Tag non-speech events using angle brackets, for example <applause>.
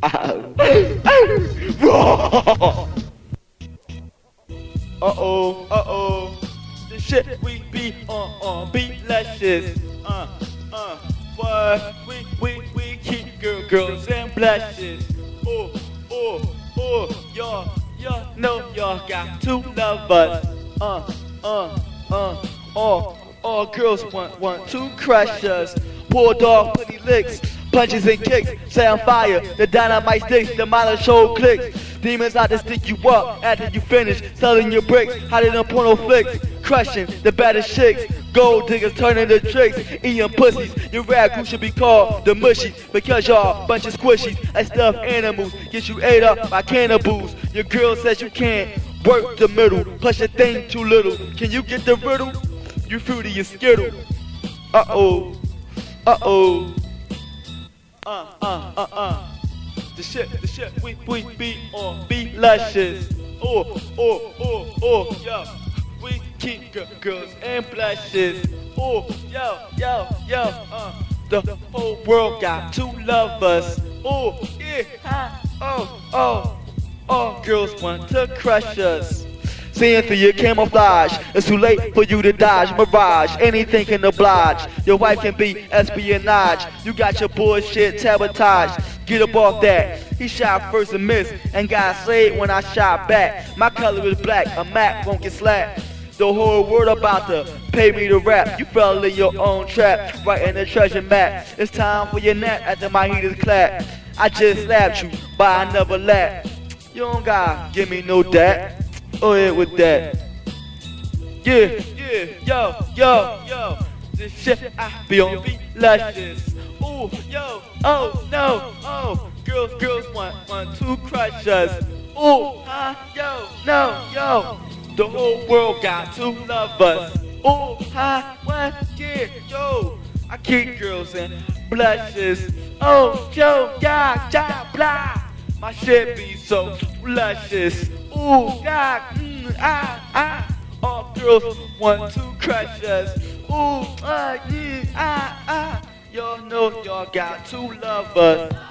<laughs> Uh-oh, uh-oh. The shit we be on, on, be luscious. Uh, uh, what? We, we, we keep girl, girls and blushes. Oh, oh, oh, y'all, y'all know y'all got to love us. Uh, uh, uh, all, all girls want, want to crush us. Poor dog, pretty licks. Punches and kicks, on fire. The dynamite sticks, the mile show clicks. Demons out to stick you up after you finish selling your bricks. Hiding in porno flicks, crushing the baddest chicks. Gold diggers turning the tricks, eating pussies. Your rap group should be called the mushies because y'all bunch of squishies and stuffed animals. Get you ate up by cannibals. Your girl says you can't work the middle, plus your thing too little. Can you get the riddle? You fruity, you skittle. Uh oh, uh oh uh, uh, uh, uh. The shit, the shit, we, we be on, be luscious. Oh, oh, oh, oh, yo. We keep girls and blushes. Oh, yo, yo, yo, uh. The whole world got to love us. Oh, yeah, oh, oh. All girls want to crush us. Seeing through your camouflage, it's too late for you to dodge. Mirage, anything can oblige. Your wife can be espionage. You got your bullshit sabotage. Get up off that. He shot first and missed, and got saved when I shot back. My color is black, a Mac won't get slapped. The whole world about to pay me to rap. You fell in your own trap, right in the treasure map. It's time for your nap after my heat is clapped. I just slapped you, but I never laughed. You don't gotta give me no that. Oh yeah, with that. Yeah, yeah, yo, yo, yo. This shit I be on be luscious. Ooh, yo, oh no, oh. Girls, girls want want to crush us. Ooh, huh, yo, no, yo. The whole world got to love us. Ooh, huh, what, yeah, yo. I keep girls in blushes. Oh, yo, yeah, yeah, blah. My shit be so luscious. Ooh, God, mm, ah, ah. All girls want to crush us. Ooh, ah, yeah, ah, ah. Y'all know y'all got to love us.